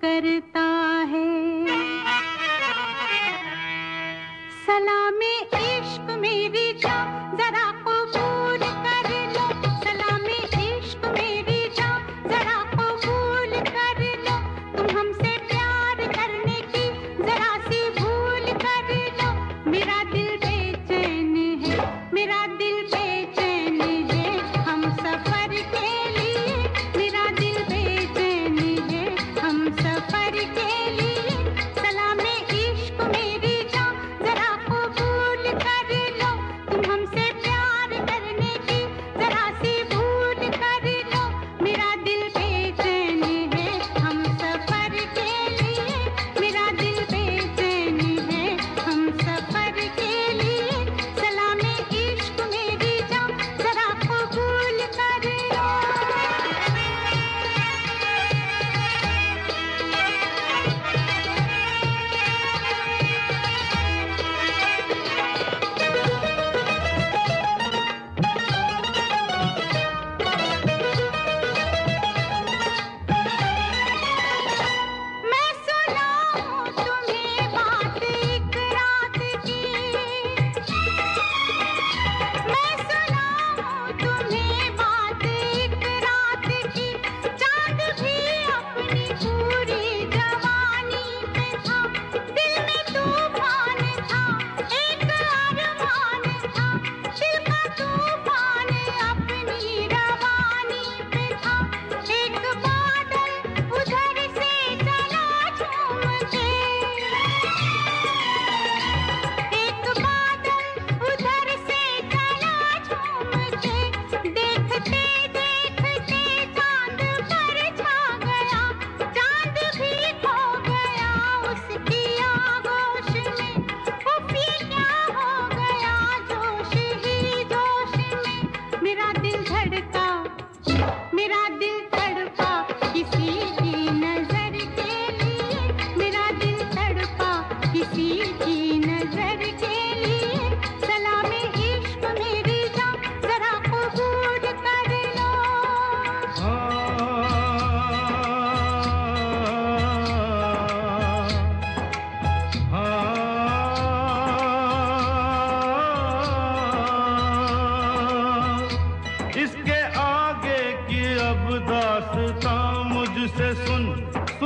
کرتا ہے۔ سلام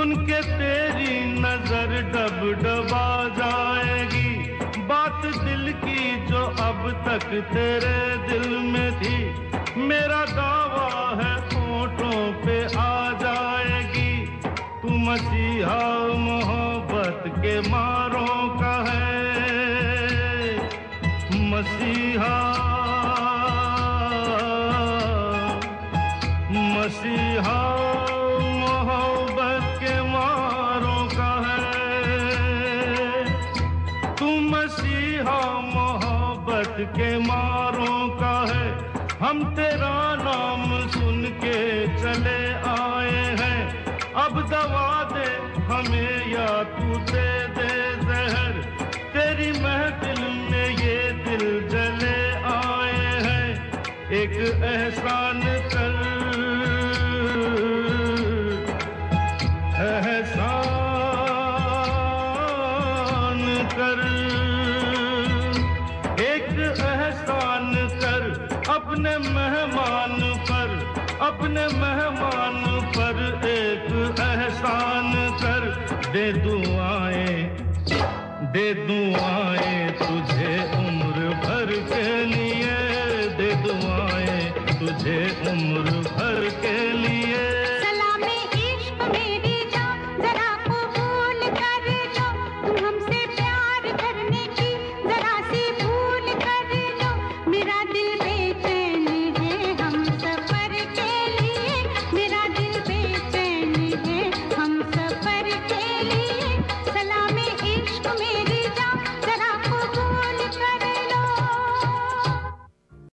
سن کے تیری نظر ڈب ڈبا جائے گی۔ بات دل کی جو اب تک تیرے دل میں تھی، میرا دعویٰ ہے اونٹوں پہ آ جائے گی۔ تو مسیحا محبت کے ماروں کا ہے۔ مسیحا مسیحا کے ماروں کا ہے۔ ہم تیرا نام سن کے چلے آئے ہیں۔ اب دوا دے ہمیں یا تو دے دے زہر۔ تیری محفل میں یہ دل جلے آئے ہیں۔ ایک احسان اپنے مہمان پر، اپنے مہمان پر ایک احسان کر۔ دے دعائیں دے دعائیں تجھے عمر بھر کے لیے۔ دے دعائیں تجھے عمر بھر کے لیے۔